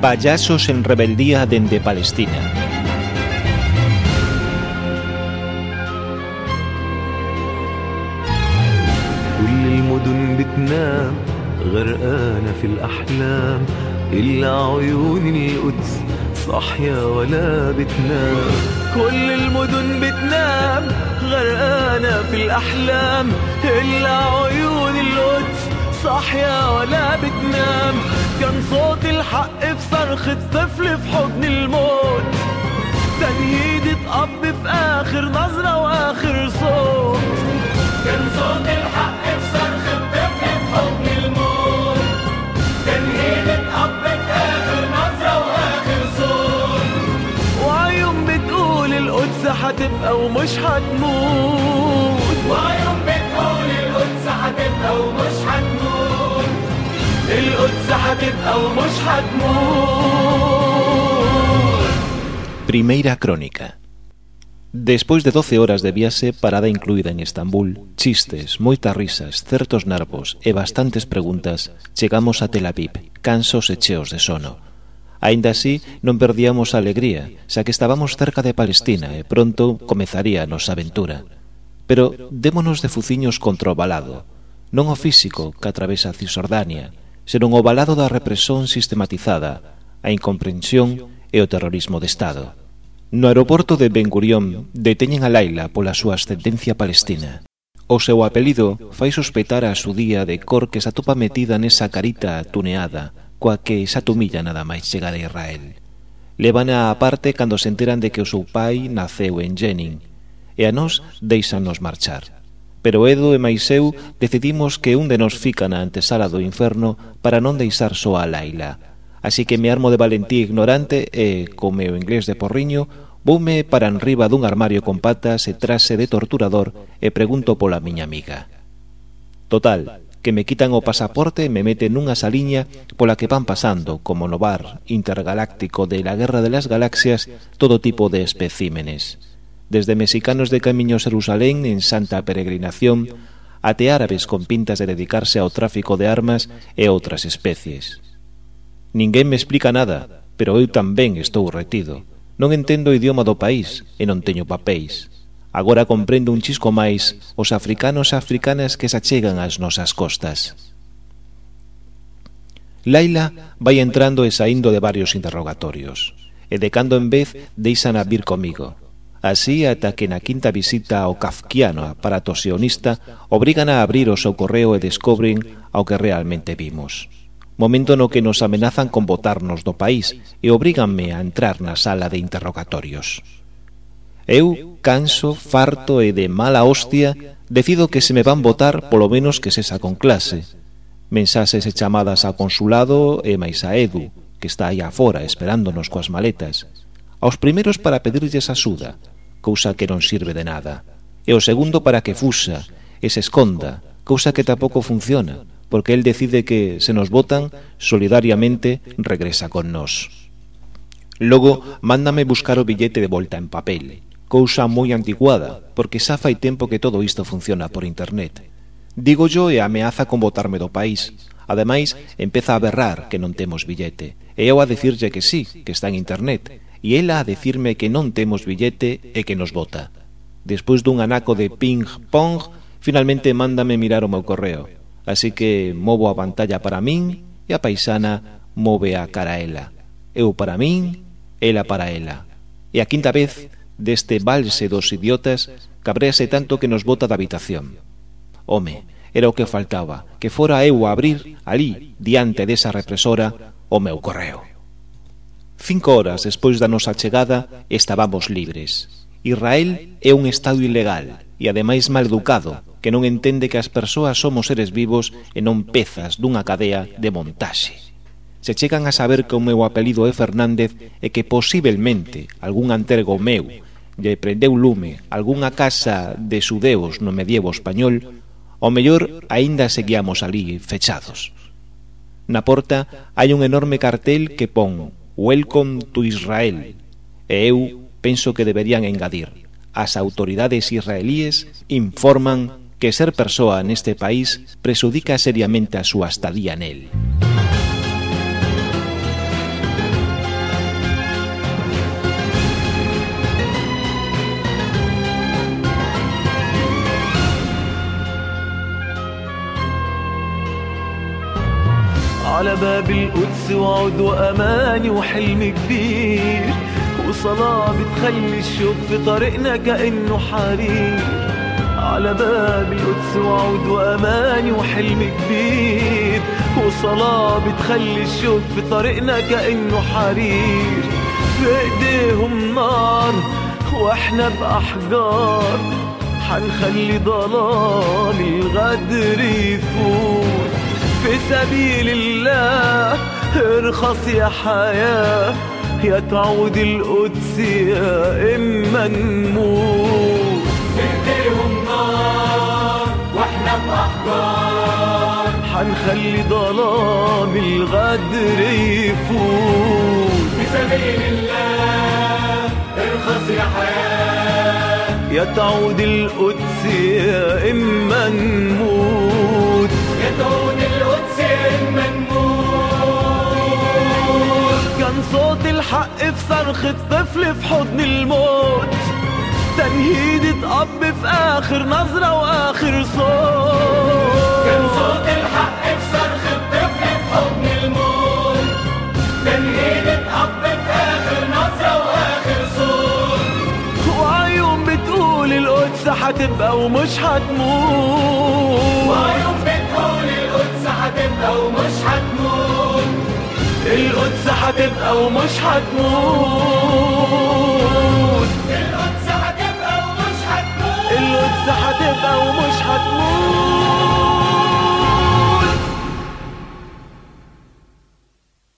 Payasos en rebeldía dende Palestina. كل المدن بتنام غرقانة في الأحلام إلا عيون القدس صاحية ولا بتنام كل المدن بتنام غرقانة في الأحلام إلا عيون القدس صاحية ولا بتنام كان صوت الحق في صرخة طفل في حضن الموت. تنهيدة أب في آخر نظرة وآخر صوت. كان صوت الحق في صرخة طفل في حضن الموت. تنهيدة أب في آخر نظرة وآخر صوت. وعيون بتقول القدس هتبقى ومش هتموت. وعيون بتقول القدس هتبقى ومش هتموت. القدس هتبقى ومش هتموت Primeira crónica. Despois de 12 horas de viaxe, parada incluída en Estambul, chistes, moitas risas, certos nervos e bastantes preguntas, chegamos a Tel Aviv, cansos e cheos de sono. Ainda así, non perdíamos a alegría, xa que estábamos cerca de Palestina e pronto comezaría a nosa aventura. Pero démonos de fuciños contra o balado, non o físico que atravesa Cisordania, senón o balado da represión sistematizada, a incomprensión e o terrorismo de Estado. No aeroporto de Ben Gurión deteñen a Laila pola súa ascendencia palestina. O seu apelido fai sospetar a día de cor que se atopa metida nesa carita tuneada coa que se atumilla nada máis chegar a Israel. Levana a parte cando se enteran de que o seu pai naceu en Jenin e a nós deixanos marchar. Pero Edu e máis eu decidimos que un de nós fica na antesala do inferno para non deixar soa a Laila. Así que me armo de valentía ignorante e, come o inglés de porriño, voume para enriba dun armario con patas e trase de torturador e pregunto pola miña amiga. Total, que me quitan o pasaporte e me meten nunha saliña pola que van pasando, como no bar intergaláctico de la Guerra de las Galaxias, todo tipo de especímenes desde mexicanos de camiño a Jerusalén en santa peregrinación até árabes con pintas de dedicarse ao tráfico de armas e outras especies. Ninguén me explica nada, pero eu tamén estou retido. Non entendo o idioma do país e non teño papéis. Agora comprendo un chisco máis os africanos e africanas que se achegan ás nosas costas. Laila vai entrando e saindo de varios interrogatorios, e de cando en vez deixan a vir comigo. Así ata que na quinta visita ao kafkiano aparato sionista obrigan a abrir o seu correo e descobren ao que realmente vimos. Momento no que nos amenazan con botarnos do país e obriganme a entrar na sala de interrogatorios. Eu, canso, farto e de mala hostia, decido que se me van botar polo menos que sesa con clase. Mensaxes e chamadas ao consulado e máis a Edu, que está aí afora esperándonos coas maletas aos primeiros para pedirlles axuda, cousa que non sirve de nada, e o segundo para que fusa e se esconda, cousa que tampouco funciona, porque el decide que se nos votan, solidariamente regresa con nós. Logo, mándame buscar o billete de volta en papel, cousa moi antiguada, porque xa fai tempo que todo isto funciona por internet. Digo yo e ameaza con botarme do país, Ademais, empeza a berrar que non temos billete. E eu a dicirlle que sí, que está en internet, e ela a decirme que non temos billete e que nos vota. Despois dun anaco de ping-pong, finalmente mándame mirar o meu correo. Así que movo a pantalla para min e a paisana move a cara a ela. Eu para min, ela para ela. E a quinta vez, deste valse dos idiotas, cabrease tanto que nos bota da habitación. Home, era o que faltaba, que fora eu a abrir, ali, diante desa represora, o meu correo. Cinco horas despois da nosa chegada estábamos libres. Israel é un estado ilegal e ademais mal educado que non entende que as persoas somos seres vivos e non pezas dunha cadea de montaxe. Se chegan a saber que o meu apelido é Fernández e que posibelmente algún antergo meu lle prendeu lume algunha casa de sudeos no medievo español, ao mellor aínda seguíamos ali fechados. Na porta hai un enorme cartel que pon Welcome to Israel. E eu penso que deberían engadir. As autoridades israelíes informan que ser persoa neste país presudica seriamente a súa estadía nel. على باب القدس وعود وأماني وحلم كبير. وصلاة بتخلي الشوق في طريقنا كأنه حرير. على باب القدس وعود وأماني وحلم كبير. وصلاة بتخلي الشوق في طريقنا كأنه حرير. في إيديهم نار وإحنا بأحجار. حنخلي ظلام الغدر يفوت في سبيل الله. ارخص يا حياة يا تعود القدس يا إما نموت. ايديهم نار وإحنا بأحجار. حنخلي ظلام الغدر يفوت. في سبيل الله ارخص يا حياة. يا تعود القدس يا إما نموت. يدعون القدس كان صوت الحق في صرخة طفل في حضن الموت. تنهيدة أب في آخر نظرة وآخر صوت. كان صوت الحق في صرخ الطفل في حضن الموت. تنهيدة أب في آخر نظرة وآخر صوت. وعيون بتقول القدس هتبقى ومش هتموت. وعيون بتقول القدس هتبقى ومش هتموت. القدس هتبقى ومش هتموت.